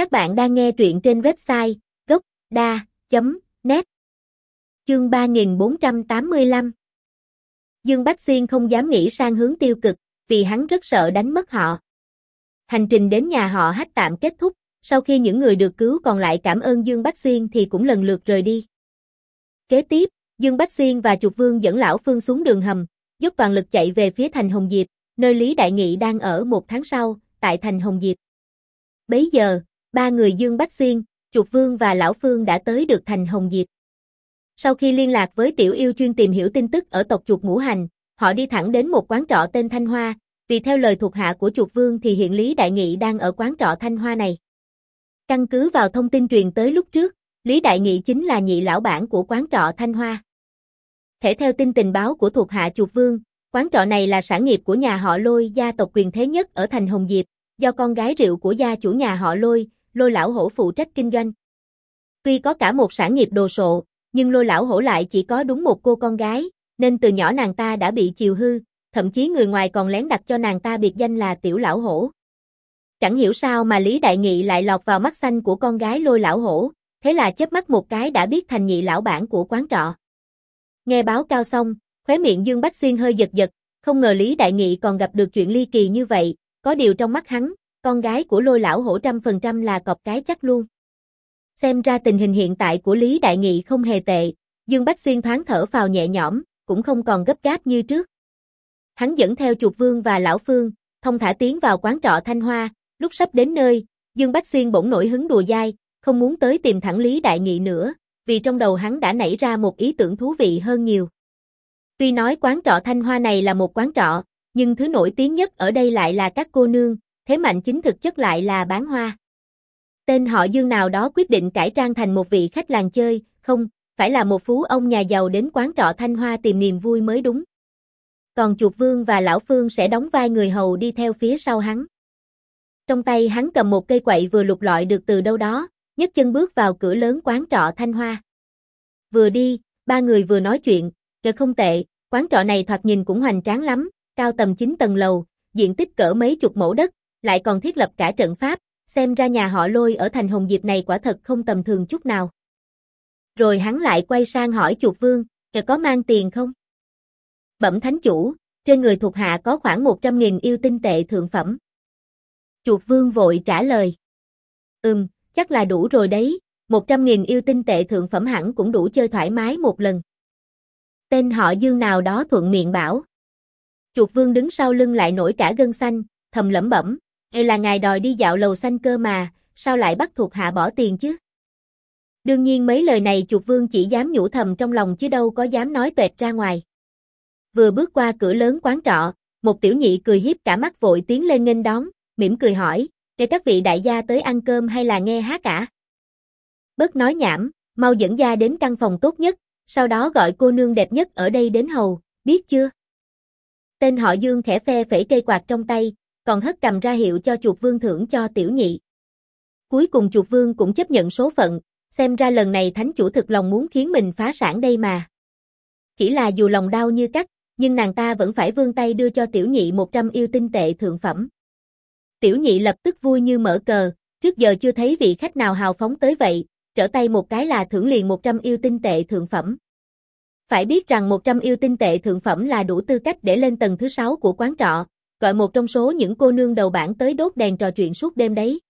Các bạn đang nghe truyện trên website gốc.da.net Chương 3485 Dương Bách Xuyên không dám nghĩ sang hướng tiêu cực, vì hắn rất sợ đánh mất họ. Hành trình đến nhà họ hách tạm kết thúc, sau khi những người được cứu còn lại cảm ơn Dương Bách Xuyên thì cũng lần lượt rời đi. Kế tiếp, Dương Bách Xuyên và Trục Vương dẫn Lão Phương xuống đường hầm, dốc toàn lực chạy về phía thành Hồng Diệp, nơi Lý Đại Nghị đang ở một tháng sau, tại thành Hồng Diệp. Bấy giờ, ba người Dương Bách Xuyên, chuột Vương và Lão Phương đã tới được thành Hồng Diệp. Sau khi liên lạc với tiểu yêu chuyên tìm hiểu tin tức ở tộc chuột ngũ hành, họ đi thẳng đến một quán trọ tên Thanh Hoa, vì theo lời thuộc hạ của chuột vương thì hiện Lý Đại Nghị đang ở quán trọ Thanh Hoa này. Căn cứ vào thông tin truyền tới lúc trước, Lý Đại Nghị chính là nhị lão bản của quán trọ Thanh Hoa. Thể theo tin tình báo của thuộc hạ chuột vương, quán trọ này là sản nghiệp của nhà họ Lôi gia tộc quyền thế nhất ở thành Hồng Diệp, do con gái rượu của gia chủ nhà họ Lôi, Lôi lão hổ phụ trách kinh doanh. Tuy có cả một sản nghiệp đồ sộ, nhưng Lôi lão hổ lại chỉ có đúng một cô con gái, nên từ nhỏ nàng ta đã bị chiều hư, thậm chí người ngoài còn lén đặt cho nàng ta biệt danh là tiểu lão hổ. Chẳng hiểu sao mà Lý Đại Nghị lại lọt vào mắt xanh của con gái Lôi lão hổ, thế là chớp mắt một cái đã biết thành nhị lão bản của quán trọ. Nghe báo cao xong, khóe miệng Dương Bách Xuyên hơi giật giật, không ngờ Lý Đại Nghị còn gặp được chuyện ly kỳ như vậy, có điều trong mắt hắn, con gái của lôi lão hổ trăm phần trăm là cọp cái chắc luôn. Xem ra tình hình hiện tại của Lý Đại Nghị không hề tệ, Dương Bách Xuyên thoáng thở vào nhẹ nhõm, cũng không còn gấp gáp như trước. Hắn dẫn theo chuột vương và lão phương, thông thả tiến vào quán trọ Thanh Hoa, lúc sắp đến nơi, Dương Bách Xuyên bỗng nổi hứng đùa dai, không muốn tới tìm thẳng Lý Đại Nghị nữa, vì trong đầu hắn đã nảy ra một ý tưởng thú vị hơn nhiều. Tuy nói quán trọ Thanh Hoa này là một quán trọ, nhưng thứ nổi tiếng nhất ở đây lại là các cô nương, thế mạnh chính thực chất lại là bán hoa. Tên họ Dương nào đó quyết định cải trang thành một vị khách làng chơi, không, phải là một phú ông nhà giàu đến quán trọ Thanh Hoa tìm niềm vui mới đúng. Còn chuột vương và lão phương sẽ đóng vai người hầu đi theo phía sau hắn. Trong tay hắn cầm một cây quậy vừa lục lọi được từ đâu đó, nhấc chân bước vào cửa lớn quán trọ Thanh Hoa. Vừa đi, ba người vừa nói chuyện, rồi không tệ, quán trọ này thoạt nhìn cũng hoành tráng lắm, cao tầm 9 tầng lầu, diện tích cỡ mấy chục mẫu đất, lại còn thiết lập cả trận pháp, xem ra nhà họ lôi ở thành Hồng Diệp này quả thật không tầm thường chút nào. Rồi hắn lại quay sang hỏi chuột vương, kẻ có mang tiền không? Bẩm thánh chủ, trên người thuộc hạ có khoảng 100.000 yêu tinh tệ thượng phẩm. Chuột vương vội trả lời. Ừm, chắc là đủ rồi đấy, 100.000 yêu tinh tệ thượng phẩm hẳn cũng đủ chơi thoải mái một lần. Tên họ dương nào đó thuận miệng bảo. Chuột vương đứng sau lưng lại nổi cả gân xanh, thầm lẩm bẩm, Ê là ngài đòi đi dạo lầu xanh cơ mà, sao lại bắt thuộc hạ bỏ tiền chứ? Đương nhiên mấy lời này chuột vương chỉ dám nhủ thầm trong lòng chứ đâu có dám nói tuệt ra ngoài. Vừa bước qua cửa lớn quán trọ, một tiểu nhị cười hiếp cả mắt vội tiến lên nghênh đón, mỉm cười hỏi, để các vị đại gia tới ăn cơm hay là nghe hát cả? Bớt nói nhảm, mau dẫn gia đến căn phòng tốt nhất, sau đó gọi cô nương đẹp nhất ở đây đến hầu, biết chưa? Tên họ Dương khẽ phe phẩy cây quạt trong tay, còn hất cầm ra hiệu cho chuột vương thưởng cho tiểu nhị. Cuối cùng chuột vương cũng chấp nhận số phận, xem ra lần này thánh chủ thực lòng muốn khiến mình phá sản đây mà. Chỉ là dù lòng đau như cắt, nhưng nàng ta vẫn phải vươn tay đưa cho tiểu nhị 100 yêu tinh tệ thượng phẩm. Tiểu nhị lập tức vui như mở cờ, trước giờ chưa thấy vị khách nào hào phóng tới vậy, trở tay một cái là thưởng liền 100 yêu tinh tệ thượng phẩm. Phải biết rằng 100 yêu tinh tệ thượng phẩm là đủ tư cách để lên tầng thứ 6 của quán trọ, gọi một trong số những cô nương đầu bảng tới đốt đèn trò chuyện suốt đêm đấy.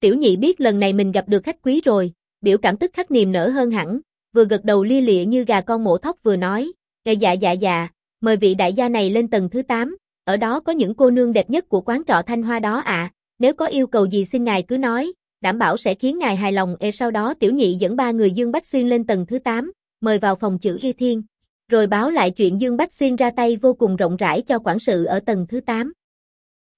Tiểu nhị biết lần này mình gặp được khách quý rồi, biểu cảm tức khắc niềm nở hơn hẳn, vừa gật đầu lia lịa như gà con mổ thóc vừa nói, dạ dạ dạ dạ, mời vị đại gia này lên tầng thứ 8, ở đó có những cô nương đẹp nhất của quán trọ Thanh Hoa đó ạ, à. nếu có yêu cầu gì xin ngài cứ nói, đảm bảo sẽ khiến ngài hài lòng. E sau đó tiểu nhị dẫn ba người Dương Bách Xuyên lên tầng thứ 8, mời vào phòng chữ Y Thiên, rồi báo lại chuyện Dương Bách Xuyên ra tay vô cùng rộng rãi cho quản sự ở tầng thứ 8.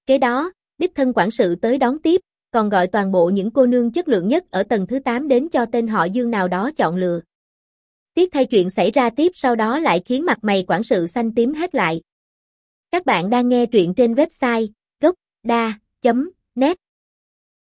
Kế đó, đích thân quản sự tới đón tiếp, còn gọi toàn bộ những cô nương chất lượng nhất ở tầng thứ 8 đến cho tên họ Dương nào đó chọn lựa. Tiếc thay chuyện xảy ra tiếp sau đó lại khiến mặt mày quản sự xanh tím hết lại. Các bạn đang nghe truyện trên website gocda.net